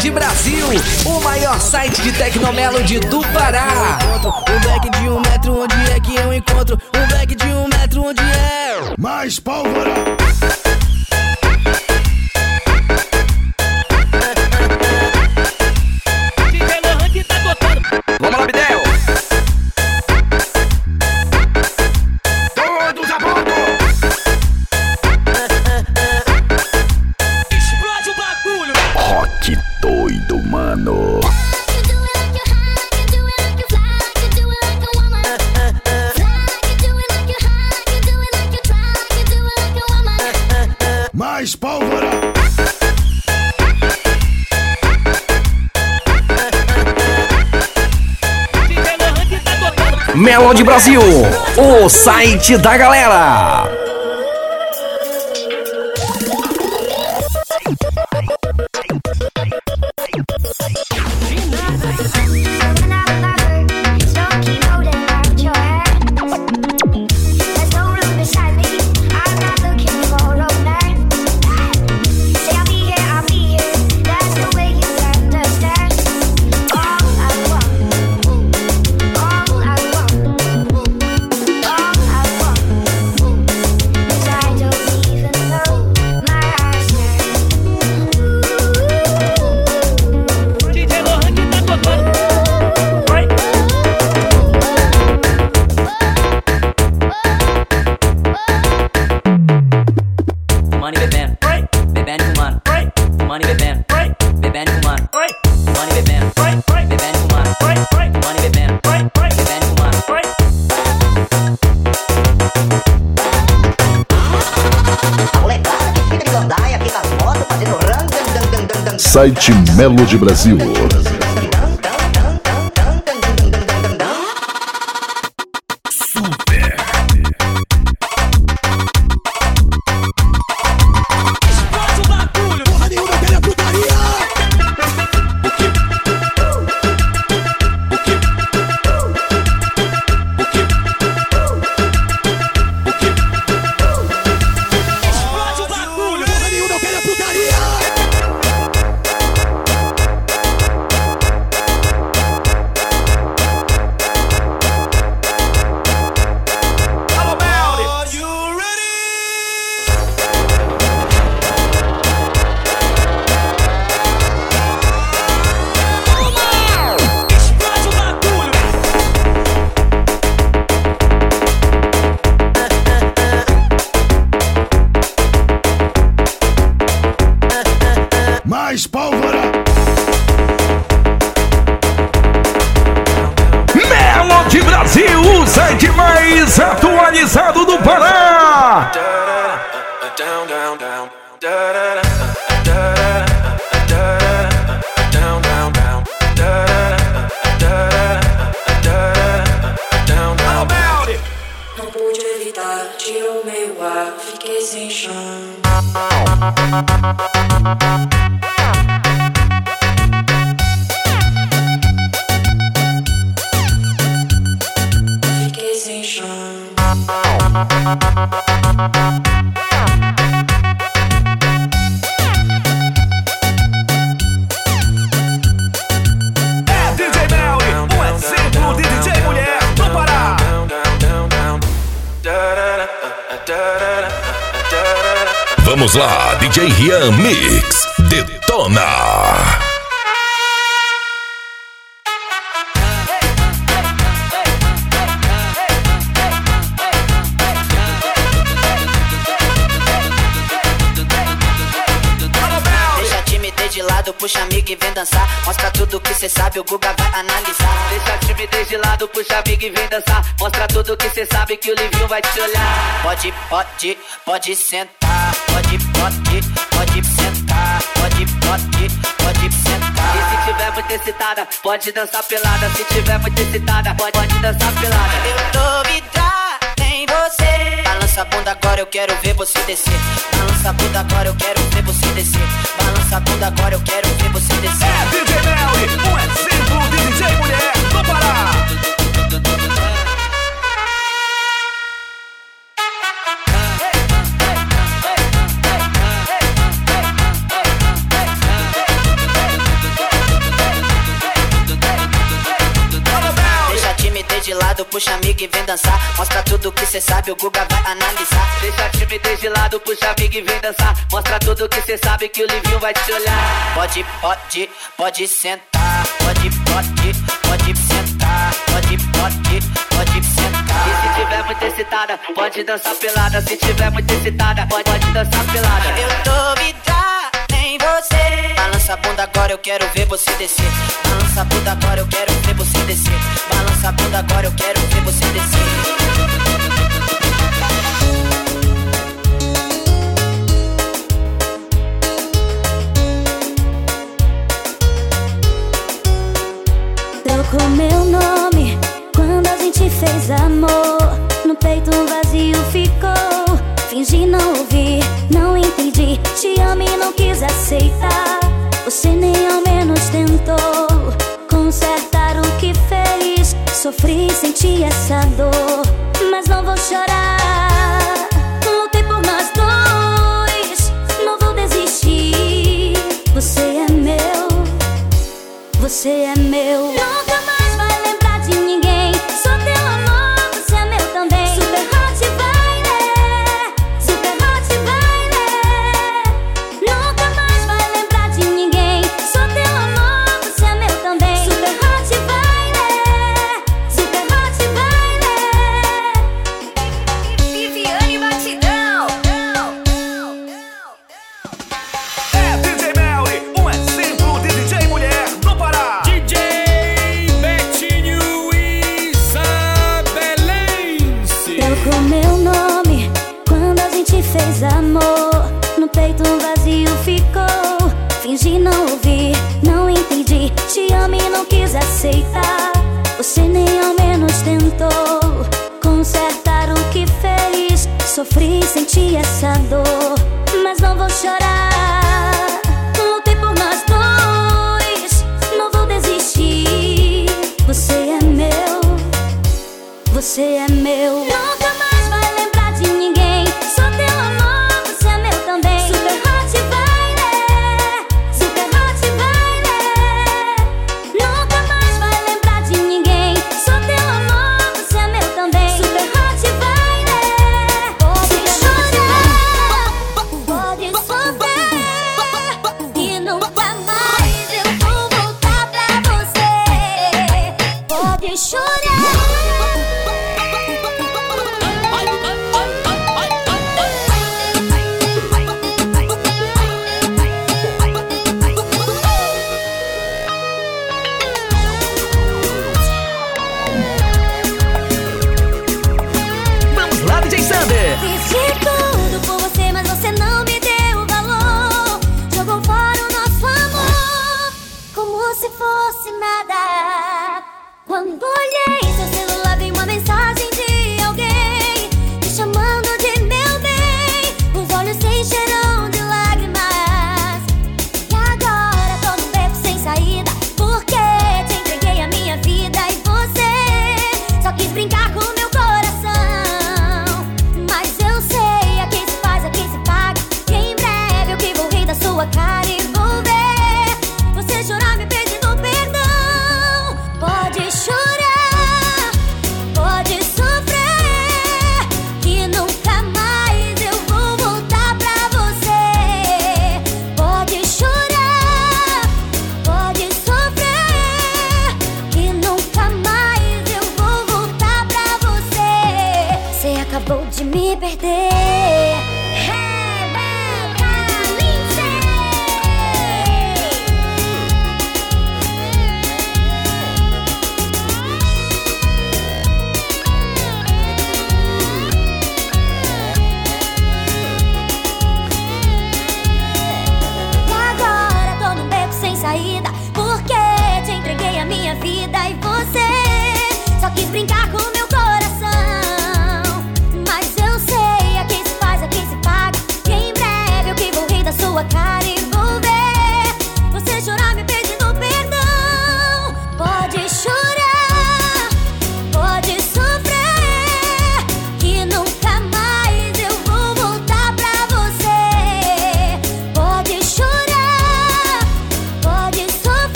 Melody Brasil, o maior site de Tecnomelody do Pará. Um black de um metro, onde é que eu encontro? Um black de um metro, onde é? Mais pólvora! Melody Brasil, o site da galera. site Melo de Brasil. Vamos lá, DJ Rian Mix. Detona. Puxa amigo e vem dançar. Mostra cê sabe, o Guga vai analisar. Deixa a timidez de lado, puxa amigo e vem dançar. Mostra tudo que cê sabe que o Livinho vai te olhar. Pode, pode, pode sentar. Pode, pode, pode sentar. Pode, pode, pode sentar. E se tiver muito excitada, pode dançar pelada. Se tiver muito excitada, pode, pode dançar pelada. Eu tô vidrada em você. Balança a bunda agora, eu quero ver você descer. Balança a bunda agora, eu quero ver você descer. Balança a bunda agora, eu quero ver você descer. É DJ Melody, um exemplo puxa amigo e vem dançar. Mostra tudo que cê sabe, o Guga vai analisar. Deixa a timidez de lado, puxa amigo e vem dançar. Mostra tudo que cê sabe que o Livinho vai te olhar. Pode, pode, pode sentar. Pode, pode, pode sentar. Pode, pode, pode sentar. E se tiver muito excitada, pode dançar pelada. Se tiver muito excitada, pode, pode dançar pelada. Eu tô em você. Balança a bunda agora, eu quero ver você descer. Balança a bunda agora, eu quero ver você descer. Balança a bunda agora, eu quero ver você descer. Trocou meu nome quando a gente fez amor. No peito um vazio ficou. Fingi não ouvir, não. Te amo e não quis aceitar. Você nem ao menos tentou consertar o que fez. Sofri, senti essa dor, mas não vou chorar. Lutei por nós dois, não vou desistir. Você é meu. Você é meu. E não quis aceitar. Você nem ao menos tentou consertar o que fez. Sofri, senti essa dor, mas não vou chorar. Lutei por nós dois, não vou desistir. Você é meu. Você é meu.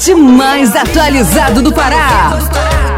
Site mais atualizado do Pará.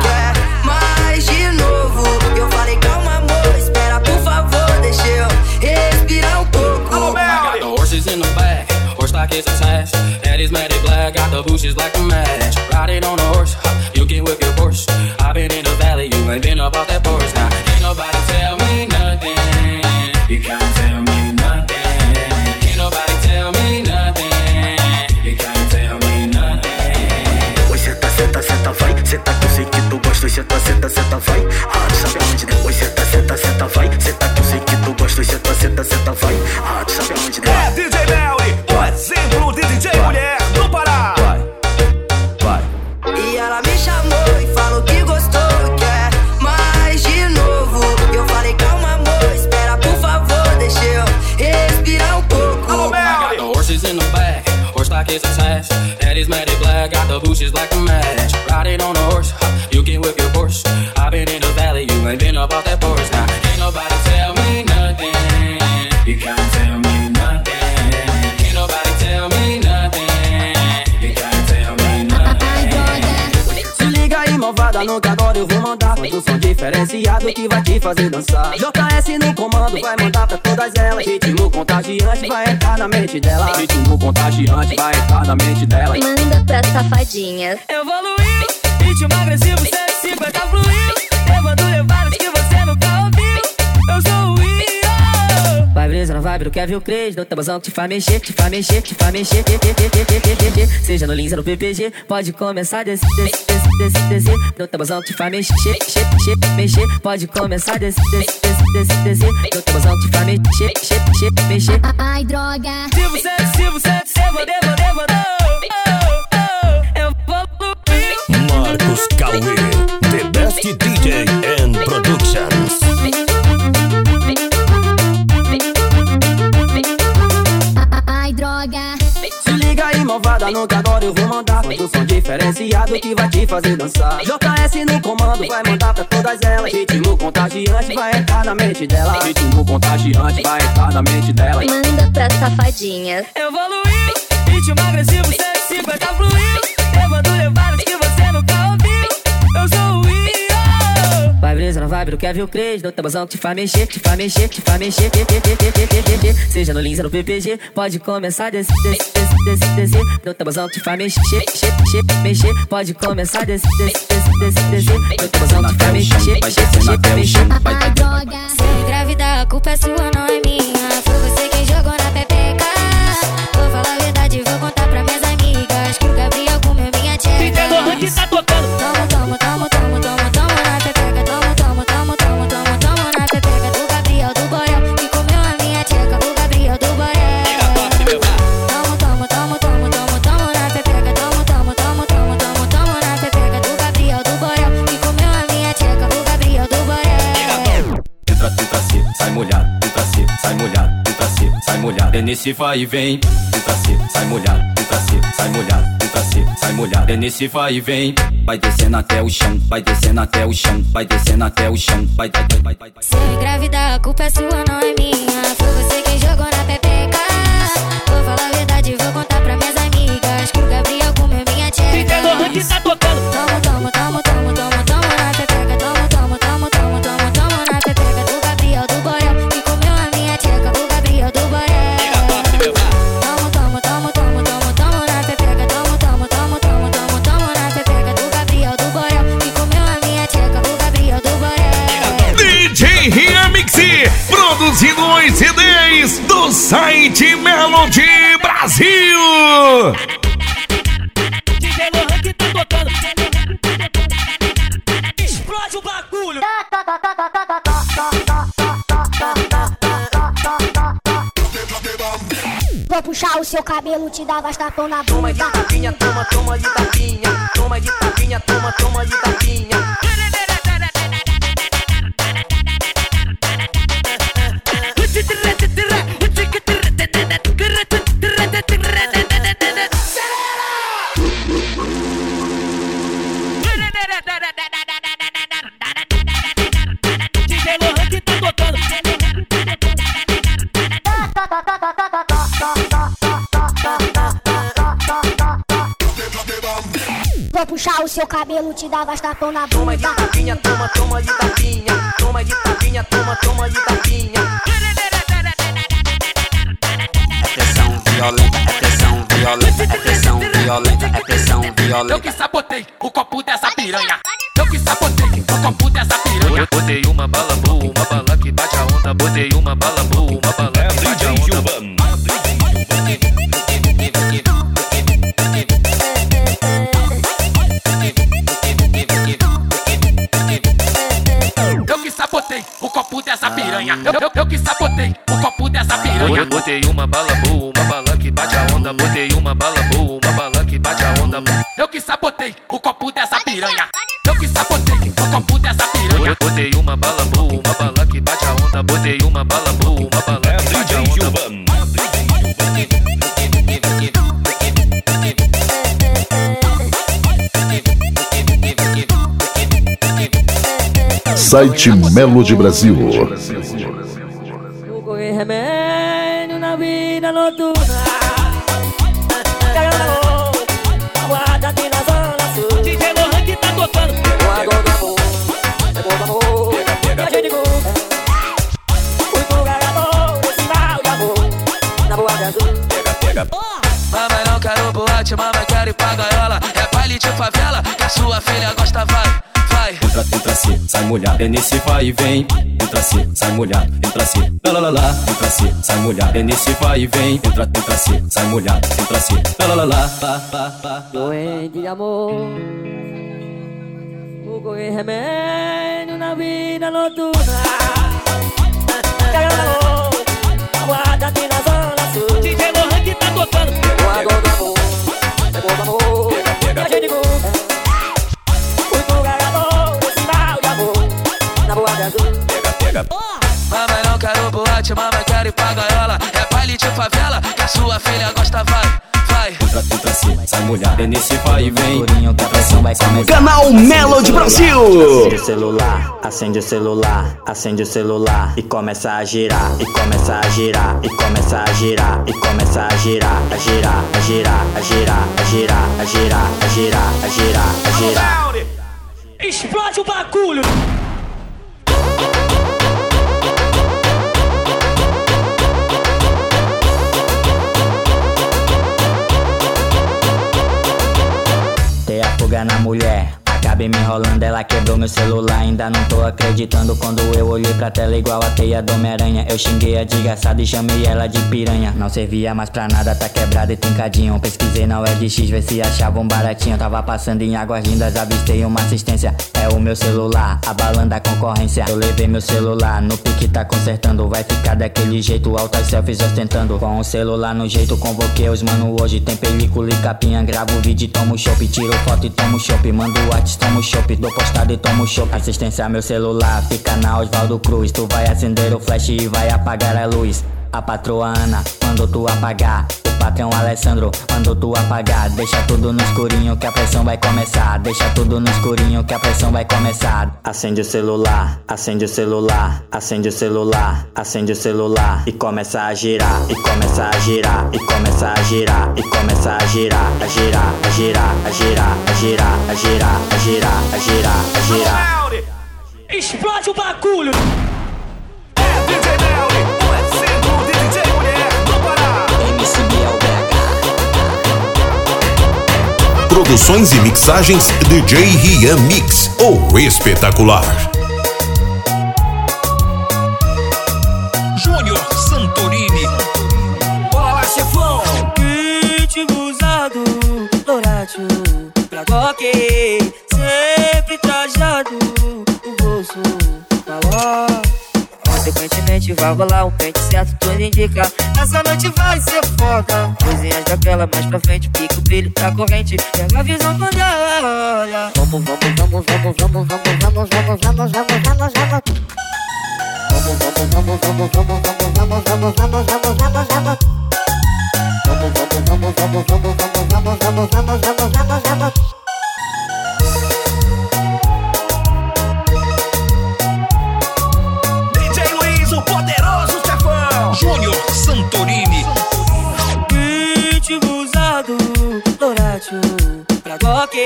Fazer dançar JS no comando, vai mandar pra todas elas Ritmo contagiante vai entrar na mente dela Ritmo contagiante vai entrar na mente dela Manda pra safadinha. Evoluiu, ritmo agressivo, 150 fluiu. Levando levadas que você nunca ouviu. Eu sou o Will. Vai brisa na vibe do Kevin Cres No tabuzão que te faz mexer, te faz mexer, te faz mexer Seja no Lins ou no PPG Pode começar a descer, descer, descer, descer, descer No tabuzão que te faz mexer, mexer, mexer, mexer Pode começar a descer, descer, descer, descer, No tabuzão que te faz mexer, mexer, mexer, mexer Ai, droga. Se você, se você, se você, devo, Eu vou Marcos Cauê, The Best DJ and Productions. Ai, droga. Se liga aí, malvada, no que agora eu vou mandar. Som diferenciado que vai te fazer dançar. JS no comando, vai mandar pra todas elas. Ritmo contagiante vai entrar na mente dela. Ritmo contagiante vai entrar na mente dela. Manda pra safadinha. Evoluiu, ritmo agressivo, 150 fluiu. Brisa na vibe do Kevin Cres No tabuzão que te faz mexer, te faz mexer, te faz mexer Seja no Lins ou no PPG Pode começar a descer, descer, descer, descer, No tabuzão que te faz mexer, mexer, mexer, Pode começar a descer, descer, descer, descer, No tabuzão que te faz mexer, mexer, mexer, mexer droga. Se engravidar, a culpa é sua, não é minha. Molhado. É nesse vai e vem. Entra se, sai molhado, entra se, sai molhado, entra se, sai molhado. É nesse vai e vem. Vai descendo até o chão, vai descendo até o chão, vai descendo até o chão, vai, vai, vai, vai, vai. Se engravidar, a culpa é sua, não é minha. Foi você quem jogou na pepeca. Vou falar a verdade, vou site Melody Brasil. DJ Lohan que tá tocando. Explode o bagulho. Vou puxar o seu cabelo, te dar bastapão na Toma de bunda. tapinha, toma, toma de tapinha Toma de tapinha, toma, toma de tapinha seu cabelo, te dava as tapão na Toma de bunda. tapinha, toma, toma de tapinha. Toma de tapinha, toma, toma de tapinha. Pressão violenta, pressão violenta, pressão violenta, é pressão Eu violenta. que sabotei o copo dessa piranha. Eu que sabotei o copo dessa piranha. Botei uma bala boa, uma bala que bate a onda. Botei uma bala boa, uma bala piranha. Eu, eu, eu que sabotei o copo dessa piranha. Botei uma bala boa, uma bala que bate a onda. Botei uma bala boa, uma bala que bate a onda. Eu que sabotei o copo dessa piranha. Eu que sabotei o copo dessa piranha. Botei uma bala boa, uma bala que bate a onda. Botei uma bala boa, uma bala que bate a onda. Site Melo de Brasil. Remédio na vida noturna. Guarda aqui na zona sul. DJ Mohan que tá tocando. Guarda do amor. É bom do amor. Pega, pega. Fui pro gagador, esse mal de amor. Na boate azul. Pega, pega. Mamãe não quero boate, mamãe quero ir pra gaiola. É baile de favela, que a sua filha gosta, se, sai molhado, é nesse vai e vem. Entra se, sai molhado, entra se, lá lá lá lá. Entra se, sai molhado, é nesse vai e vem. Entra, entra se, sai molhado, entra se, lá lá lá lá. Doente de amor. Vou correr remédio na vida noturna. Guarda aqui na zona sul. DJ Mohan que tá tocando. Guarda do amor. É bom do amor. Azul. Pega, pega. Mamãe não quero boate, mamãe quero ir pra gaiola. É baile de favela, que a sua filha gosta, vai, vai. Entra, entra se, sai molhado, é nesse vai e vem. Canal Melo de Brasil. Acende o celular, acende o celular, acende o celular e começa a girar, e começa a girar, e começa a girar, e começa a girar, a girar, a girar, a girar, a girar, a girar, a girar, a girar, a girar. Explode o bagulho. joga na mulher. Acabei me enrolando, ela quebrou meu celular. Ainda não tô acreditando quando eu olhei pra tela igual a teia do Homem-Aranha. Eu xinguei a desgraçada e chamei ela de piranha. Não servia mais pra nada, tá quebrado e trincadinho. Pesquisei na LX, ver se achava um baratinho. Tava passando em águas lindas, avistei uma assistência. É o meu celular, abalando a concorrência. Eu levei meu celular, no pique tá consertando. Vai ficar daquele jeito, altas selfies ostentando. Com o celular no jeito, convoquei os mano hoje. Tem película e capinha, gravo vídeo tomo chopp. Tiro foto e tomo chopp. Mando WhatsApp, tomo chopp. Dou postado e tomo chopp. Assistência meu celular, fica na Osvaldo Cruz. Tu vai acender o flash e vai apagar a luz. A patroa Ana mandou tu apagar. O patrão Alessandro mandou tu apagar. Deixa tudo no escurinho que a pressão vai começar. Deixa tudo no escurinho que a pressão vai começar. Acende o celular, acende o celular, acende o celular, acende o celular e começa a girar, e começa a girar, e começa a girar, e começa a girar, a girar, a girar, a girar, a girar, a girar, a girar, a girar, a girar. Explode o bagulho. Produções e mixagens DJ Rian Mix, o espetacular. Júnior Santorini. Bora lá, chefão. Ritmo usado, dourado, pra toque. Consequentemente vai rolar um pente certo, tudo indica Essa noite vai ser foda Coisinhas daquela mais pra frente, pica o brilho da corrente Pega a visão quando ela olha Vamos, vamos, vamos, vamos, vamos, vamos, vamos, vamos, vamos, vamos, vamos, vamos Vamos, vamos, vamos, vamos, vamos, vamos, vamos, vamos, vamos, vamos, vamos, vamos Vamos, vamos, vamos, vamos, vamos, vamos, vamos, vamos, vamos, vamos, vamos, vamos Santorini. Ritmo usado, dourado, pra Glock,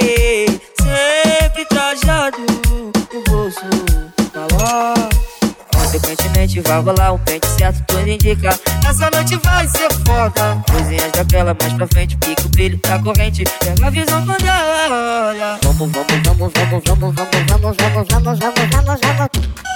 sempre trajado no bolso da loja. Consequentemente vai rolar um pente certo, tudo indica Essa noite vai ser foda Coisinhas daquela, mais pra frente, pica o brilho da corrente Pega a visão quando ela olha Vamos, vamos, vamos, vamos, vamos, vamos, vamos, vamos, vamos, vamos, vamos, vamos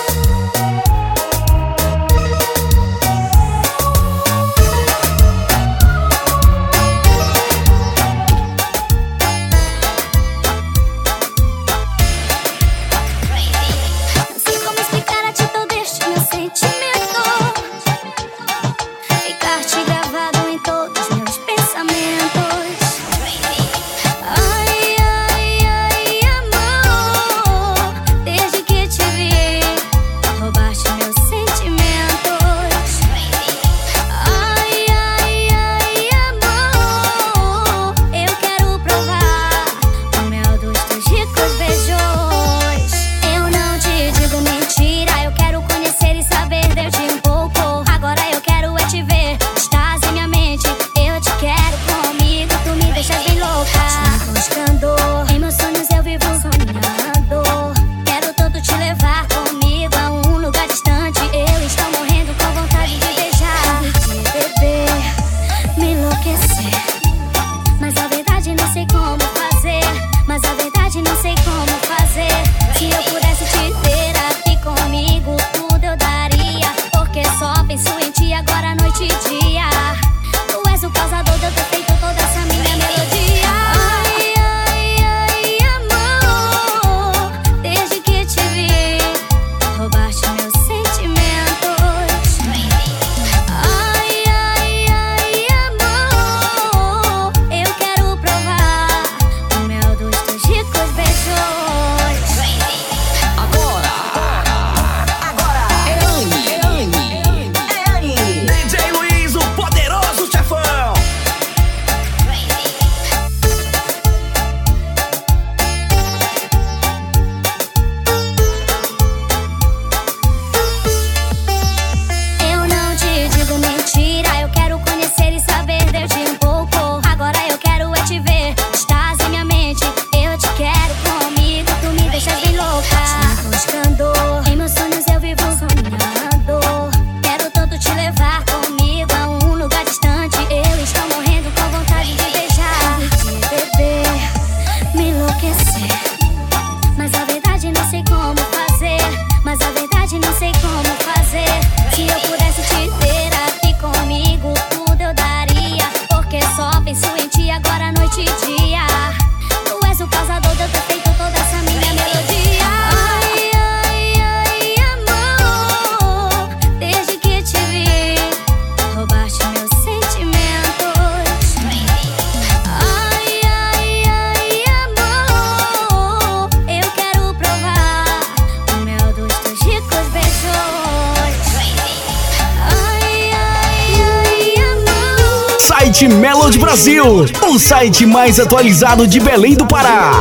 o site mais atualizado de Belém do Pará.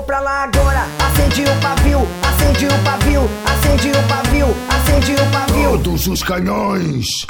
Vou pra lá agora, acendi o pavio, acendi o pavio, acendi o pavio, acendi o pavio. Todos os canhões.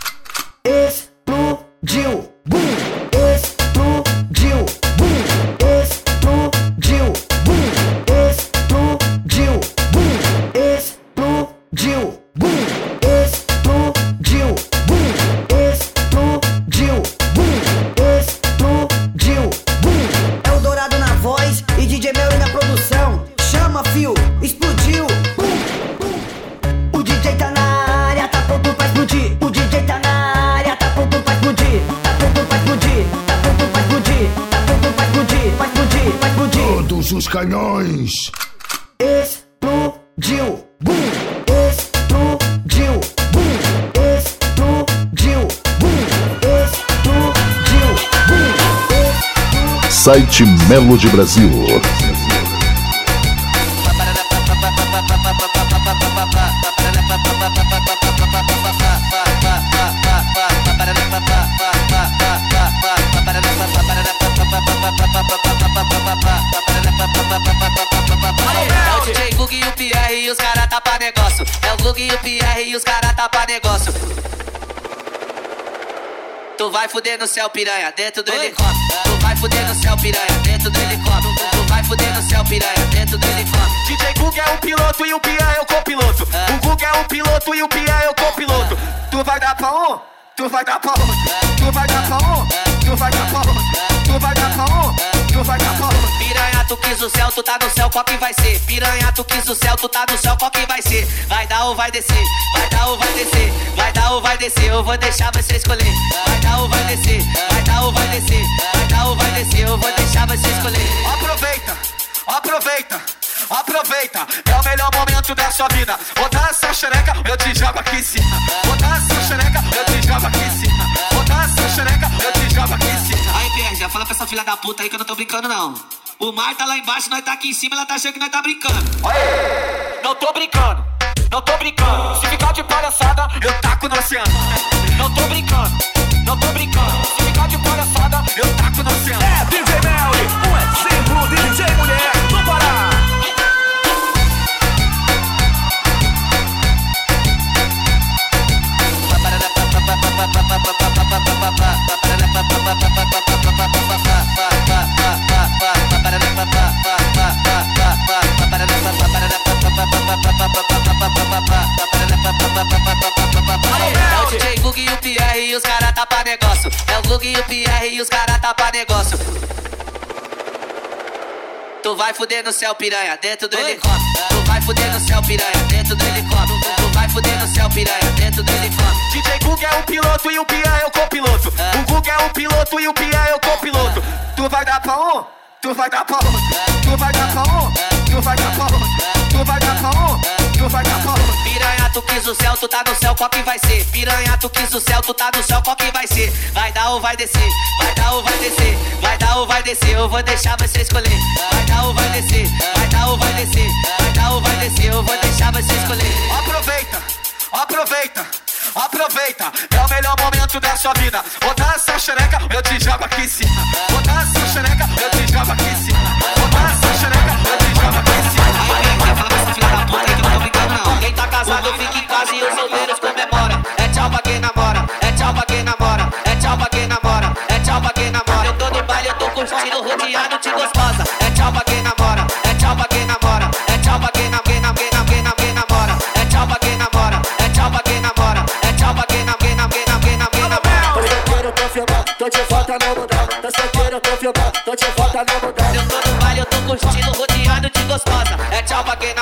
Site Melody Brasil. É o e o PR os cara tá pra negócio. É o Gug e o PR e os cara tá pra negócio. Tu vai fuder no céu, piranha, dentro do helicóptero. Tu vai fuder no céu, piranha, dentro do helicóptero. Tu vai fuder no céu, piranha, dentro do helicóptero. DJ Gug é o piloto e o Pia é o copiloto. O Gug é o piloto e o Pia é o copiloto. Tu vai dar pra um, tu vai dar pra um. Tu vai dar pra um, tu vai dar pra um. Tu vai dar pra um, tu vai dar pra um. Tu quis o céu, tu tá no céu, qual que vai ser? Piranha, tu quis o céu, tu tá no céu, qual que vai ser? Vai dar ou vai descer? Vai dar ou vai descer? Vai dar ou vai descer? Eu vou deixar você escolher. Vai dar ou vai descer? Vai dar ou vai descer? Vai dar ou vai descer? Eu vou deixar você escolher. Aproveita, aproveita, aproveita. É o melhor momento da sua vida. Botar essa xereca, eu te jogo aqui em cima. Botar essa xereca, eu te jogo aqui em cima. Botar essa xereca, eu te jogo aqui em cima. Aí, Pierre, fala pra essa filha da puta aí que eu não tô brincando, não. O mar tá lá embaixo, nós tá aqui em cima, ela tá achando que nós tá brincando. Não tô brincando, não tô brincando. Se ficar de palhaçada, eu taco no oceano. Não tô brincando, não tô brincando. Se ficar de palhaçada, eu taco no oceano. É DJ Melly, um exemplo de DJ mulher do Pará. É o DJ Gug e o PR e os caras tá pra negócio. É o Glug e o Pierre e os caras tá pra negócio. Tu vai fuder no céu, piranha, dentro do helicóptero. Tu vai fuder no céu, piranha, dentro do helicóptero. Tu vai fuder no céu, piranha, dentro do helicóptero. DJ Gug é o piloto e o Pia é o copiloto. É. O Gug é o piloto e o Pia é o copiloto. É. Tu vai dar pra um? tu vai dar palma, tu vai dar palma, tu vai dar palma, tu vai dar palma, tu vai dar palma. Piranha, tu quis o céu, tu tá no céu, qual que vai ser? Piranha, tu quis o céu, tu tá no céu, qual que vai ser? Vai dar ou vai descer? Vai dar ou vai descer? Vai dar ou vai descer? Eu vou deixar você escolher. Vai dar ou vai descer? Vai dar ou vai descer? Vai dar ou vai descer? Eu vou deixar você escolher. Aproveita, aproveita. Aproveita, é o melhor momento da sua vida. Botar essa xereca, eu te jogo aqui em cima. Botar essa xereca, eu te jogo aqui em cima. Botar essa xereca, eu te jogo aqui em cima. Aí, quer fala pra essa filha da puta que não tô brincando não. Quem tá casado fica em casa e os solteiros comemora. É tchau pra quem namora, é tchau pra quem namora, é tchau pra quem namora, é tchau pra quem namora. Eu tô no baile, eu tô curtindo, rodeado de gostosa. gostosa. É tchau pra quem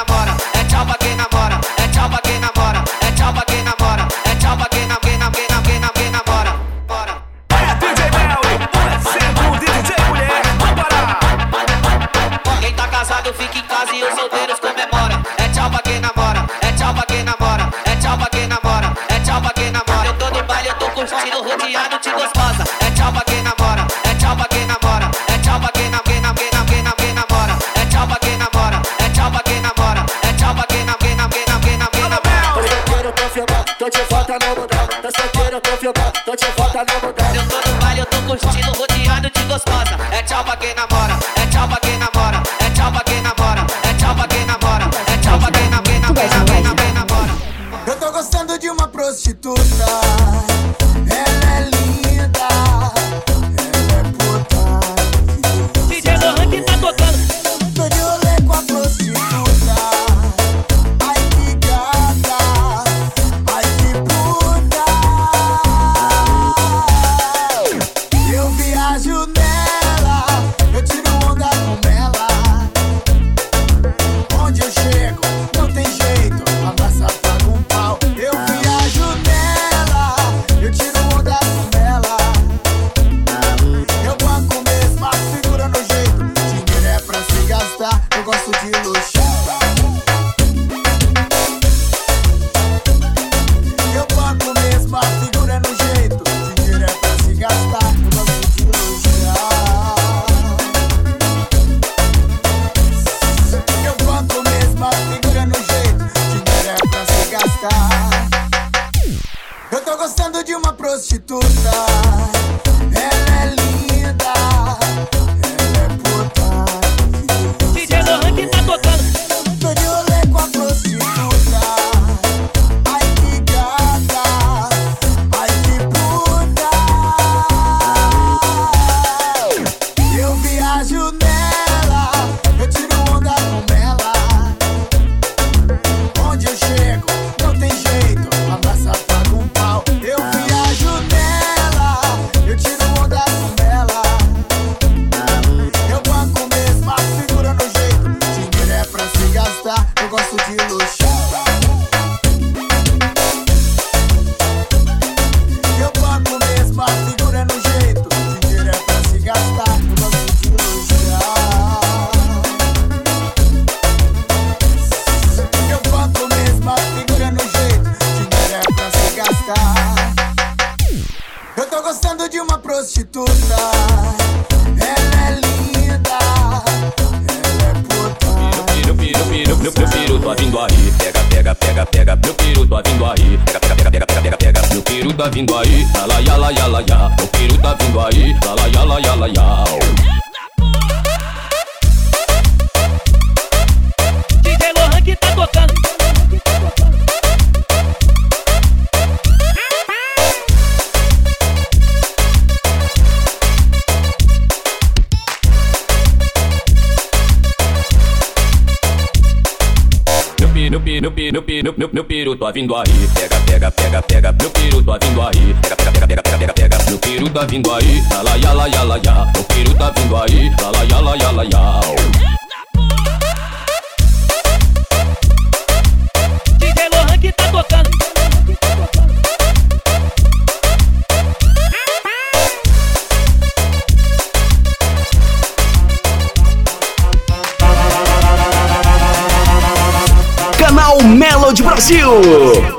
Brasil.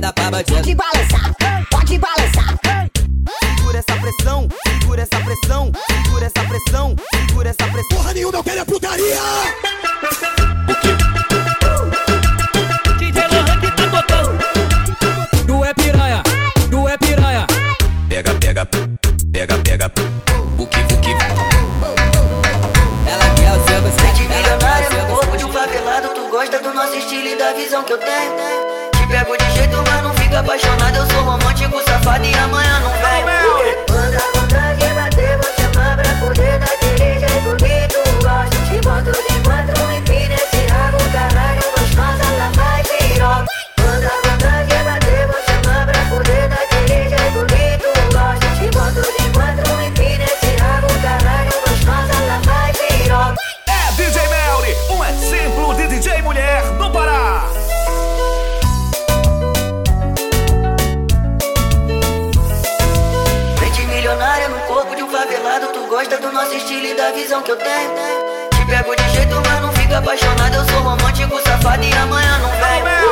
Dar pra bandido. Pode balançar, pode balançar. Segura essa pressão, segura essa pressão, segura essa pressão, segura essa pressão. Porra nenhuma, eu quero é putaria. DJ Lohan que tá botando. Tu é piranha, tu é piranha. Pega, pega, pega, pega. Buki, buki. Ela quer o seu Mente gostado, ela milionária quer o no seu corpo de um favelado Tu gosta do nosso estilo e da visão que eu tenho apaixonado Eu sou romântico, safado e amanhã não nosso estilo e da visão que eu tenho. Te pego de jeito, mas não fica apaixonado. Eu sou romântico, safado e amanhã não vem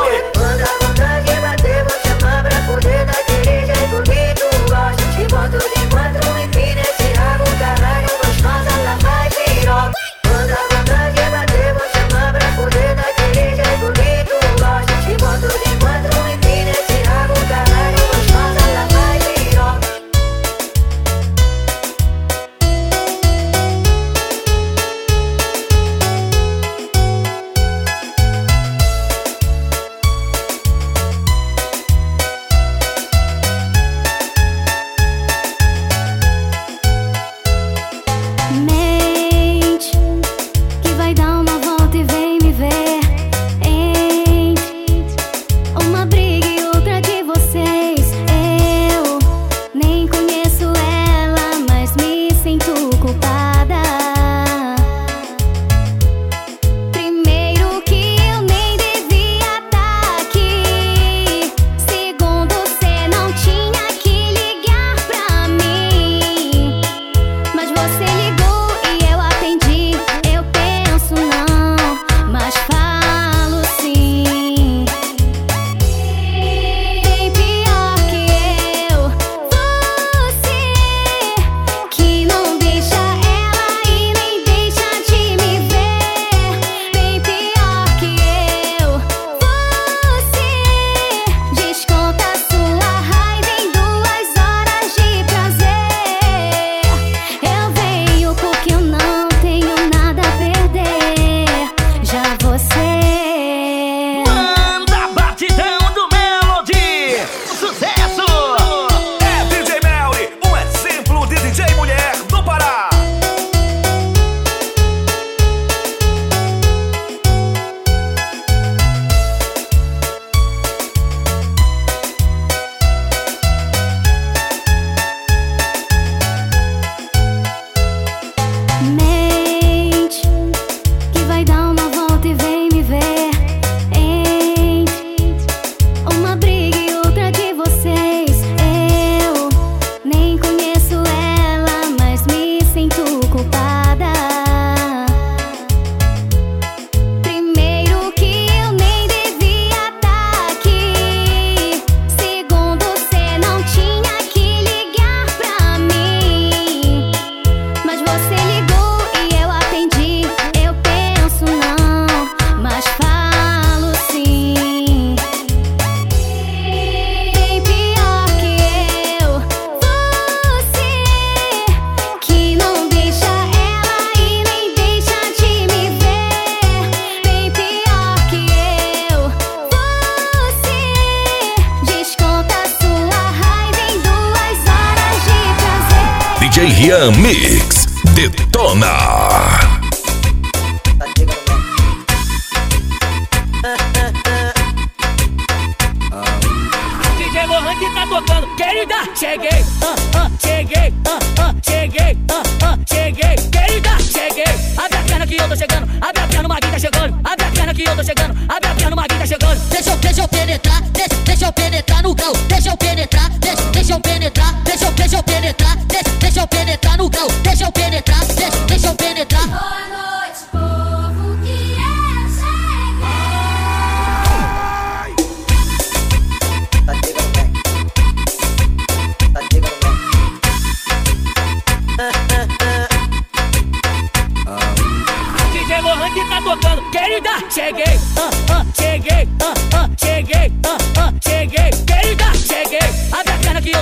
Mix.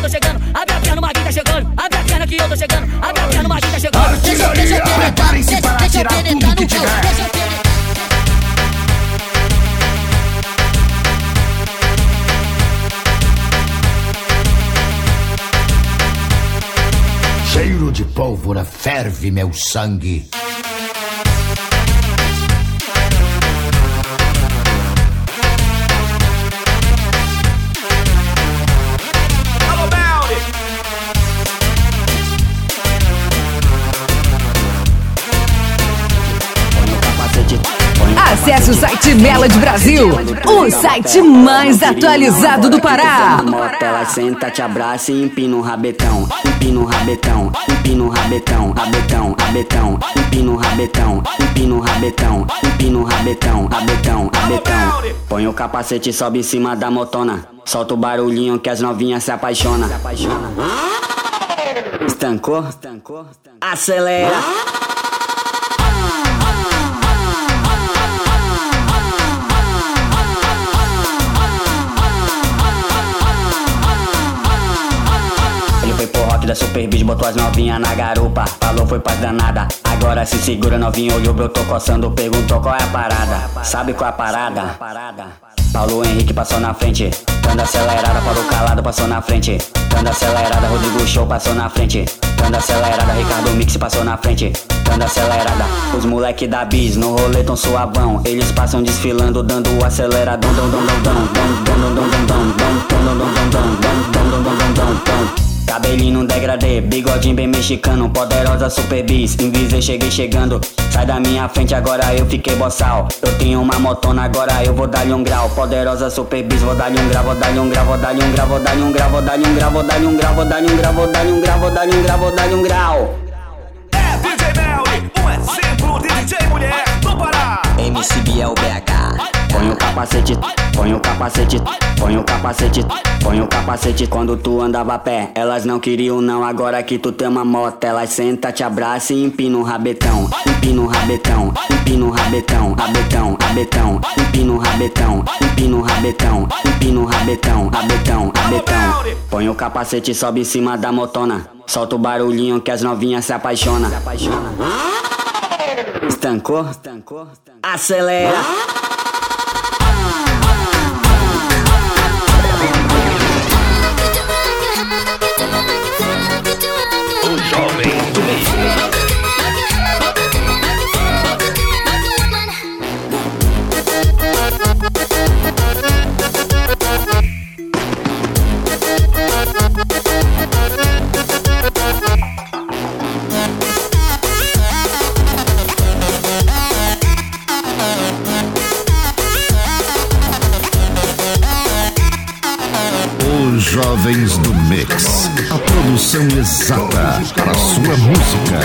Eu tô chegando, abre a perna, o Magui tá chegando, abre a perna que eu tô chegando, abre a perna, o Magui tá chegando. Deixa eu, deixa eu penetrar, deixa, deixa eu penetrar no grau, deixa eu penetrar. Cheiro de pólvora ferve meu sangue. O site Melody Brasil, o site mais atualizado do Pará. Ela senta, te abraça e empina o rabetão. Empina o rabetão, empina o rabetão, rabetão, rabetão. Empina o rabetão, empina o rabetão, empina o rabetão, rabetão, rabetão. Põe o capacete e sobe em cima da motona. Solta o barulhinho que as novinhas se apaixonam. Estancou? Acelera. Super Beat, botou as novinha na garupa. Falou, foi paz danada. Agora se segura, novinho olhou, eu tô coçando, perguntou qual é a parada. Sabe qual é a parada? Paulo Henrique passou na frente. Tanda acelerada, Paulo Calado passou na frente. Tanda acelerada, Rodrigo Show passou na frente. Tanda acelerada, Ricardo Mix passou na frente. Tanda acelerada, os moleque da bis no rolê tão suavão. Eles passam desfilando, dando o aceleradão. Cabelinho degradê, bigodinho bem mexicano, poderosa super bis, invisível cheguei chegando. Sai da minha frente, agora eu fiquei boçal. Eu tenho uma motona, agora eu vou dar-lhe um grau. Poderosa super bis, vou dar-lhe um grau, vou dar-lhe um grau, vou dar-lhe um grau, vou dar-lhe um grau, vou dar-lhe um grau, vou dar-lhe um grau, vou dar-lhe um grau, vou dar-lhe um grau, vou dar-lhe um grau, vou dar-lhe um grau. É DJ Melly, um exemplo de DJ mulher do Pará. MC Biel BH. Põe o capacete, põe o capacete, põe o capacete, põe o capacete. Quando tu andava a pé, elas não queriam não. Agora que tu tem uma moto, elas senta, te abraça e empina o rabetão. Empina o rabetão, empina o rabetão, rabetão, rabetão. Empina o rabetão, empina o rabetão, empina o rabetão, rabetão, rabetão. Põe o capacete sobe em cima da motona. Solta o barulhinho que as novinhas se apaixonam. Estancou? Acelera. Exata para sua música.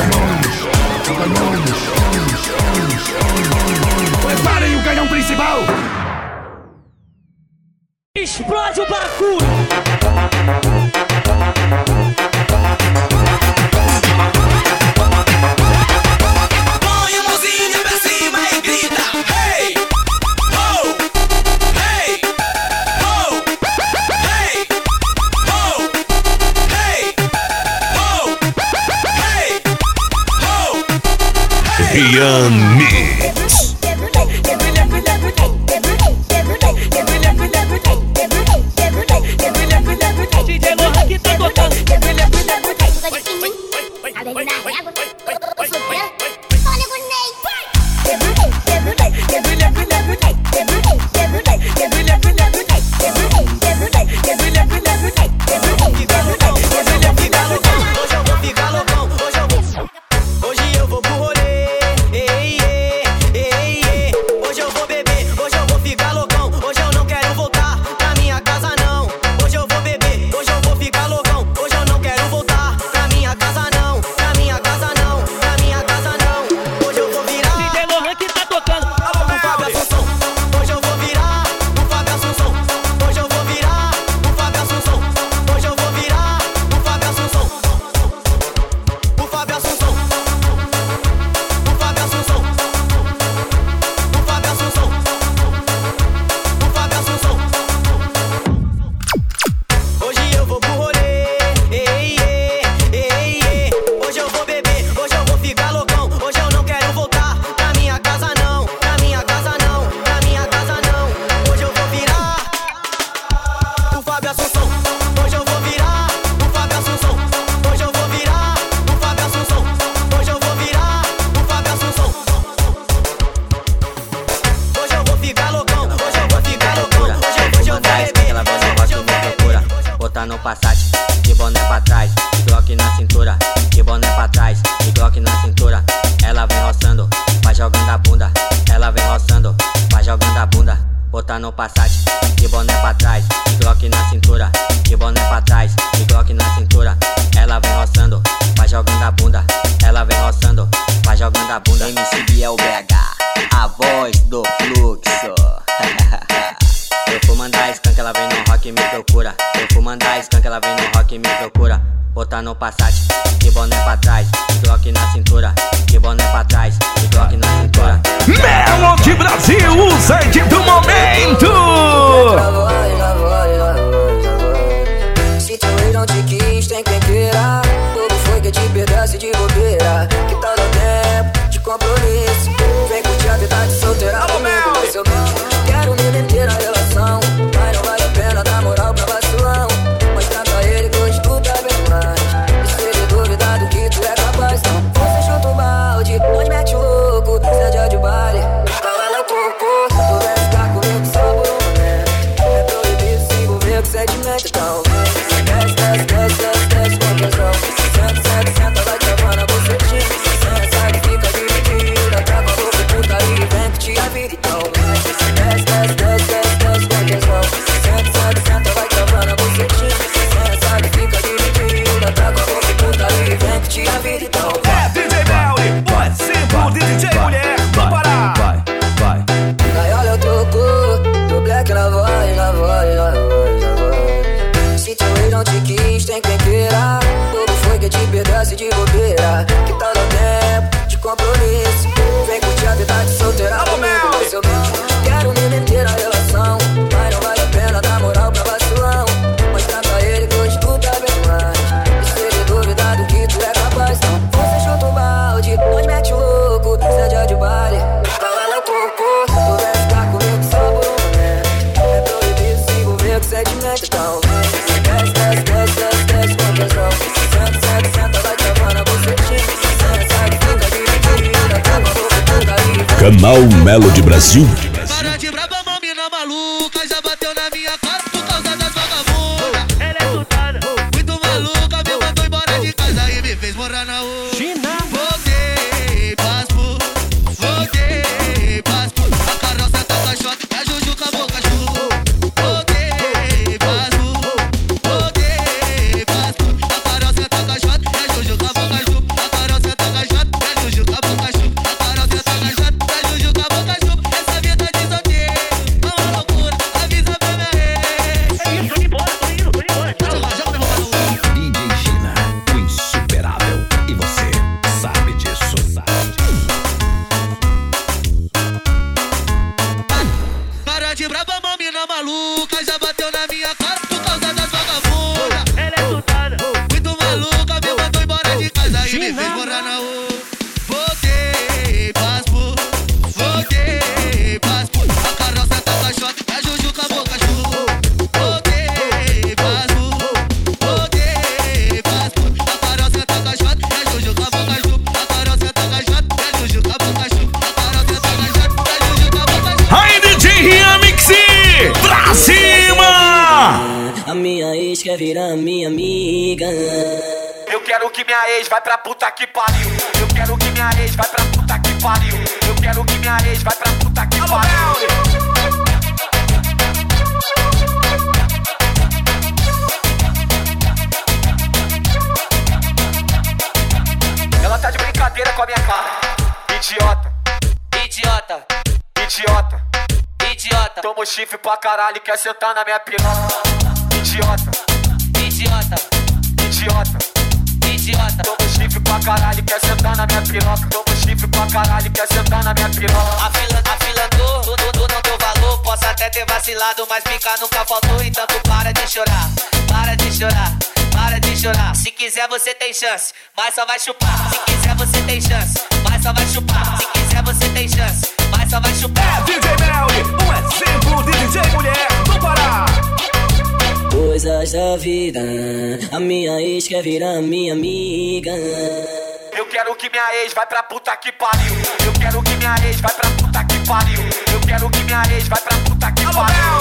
Iron Jornal Melo de Brasil. ex vai pra puta que pariu. Eu quero que minha ex vai pra puta que pariu. Eu quero que minha ex vai pra puta que pariu. Ela tá de brincadeira com a minha cara. Idiota. Idiota. Idiota. Idiota. Tomo chifre pra caralho e quer sentar na minha piroca. Idiota. Idiota. Idiota idiota. Chifre pra caralho, quer sentar na minha piroca. Tomo chifre pra caralho, quer sentar na minha piroca. A fila, a fila do, não deu valor. Posso até ter vacilado, mas pica nunca faltou. Então tu para de chorar, para de chorar. Para de chorar, se quiser você tem chance, mas só vai chupar. Se quiser você tem chance, mas só vai chupar. Se quiser você tem chance, mas só vai chupar. É, DJ Melly, coisas da vida. A minha ex quer virar minha amiga. Eu quero que minha ex vai pra puta que pariu. Eu quero que minha ex vai pra puta que pariu. Eu quero que minha ex vai pra puta que pariu.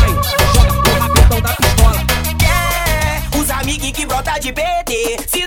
Vem, o é, os amigos que brota de BT.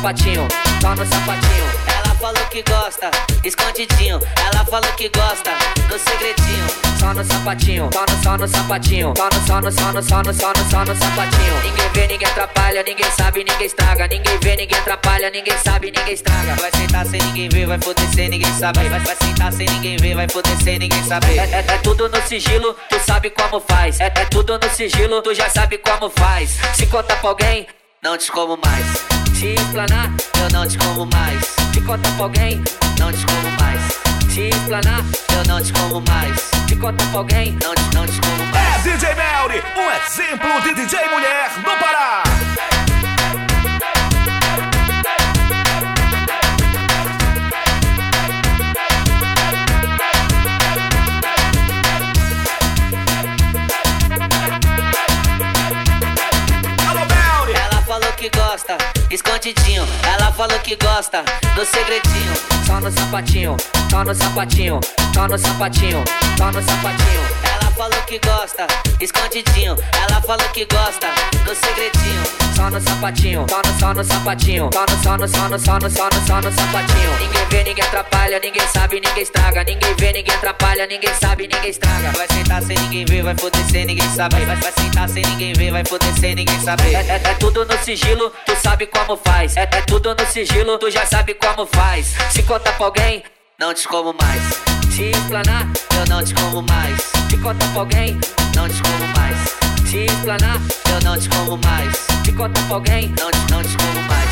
Sapatinho, só no sapatinho. Ela falou que gosta, escondidinho. Ela falou que gosta, no segredinho. Só no sapatinho, só no, só no sapatinho, só no, só no, só no, só no, só no, só no sapatinho. Ninguém vê, ninguém atrapalha, ninguém sabe, ninguém estraga. Ninguém vê, ninguém atrapalha, ninguém sabe, ninguém estraga. Vai sentar sem ninguém ver, vai foder sem ninguém saber. Vai, vai sentar sem ninguém ver, vai foder sem ninguém saber. É, é- é tudo no sigilo, tu sabe como faz. É, é tudo no sigilo, tu já sabe como faz. Se contar pra alguém, não te como mais. Se explanar, eu não te como mais. Se contar pra alguém, não te como mais. Se explanar, eu não te como mais. Se contar pra alguém, não te, não te como mais. É DJ Melly, um exemplo de DJ mulher no Pará. Ela falou que gosta, escondidinho. Ela falou que gosta, no segredinho. Só no sapatinho, só no sapatinho, só no sapatinho, só no sapatinho. Ela falou que gosta, escondidinho. Ela falou que gosta, no segredinho. Só no sapatinho, só no, só no sapatinho, só no, só no, só no, só no, só no, só no sapatinho. Ninguém vê, ninguém atrapalha, ninguém sabe, ninguém estraga. Ninguém vê, ninguém atrapalha, ninguém sabe, ninguém estraga. Vai sentar sem ninguém ver, vai foder sem ninguém saber. Vai, vai sentar sem ninguém ver, vai foder sem ninguém saber. É, é- é tudo no sigilo, tu sabe como faz. É, é tudo no sigilo, tu já sabe como faz. Se contar pra alguém, não te como mais. Se explanar, eu não te como mais. Se contar pra alguém, não te como mais te explanar, eu não te como mais. Te conta pra alguém, não te, não te como mais.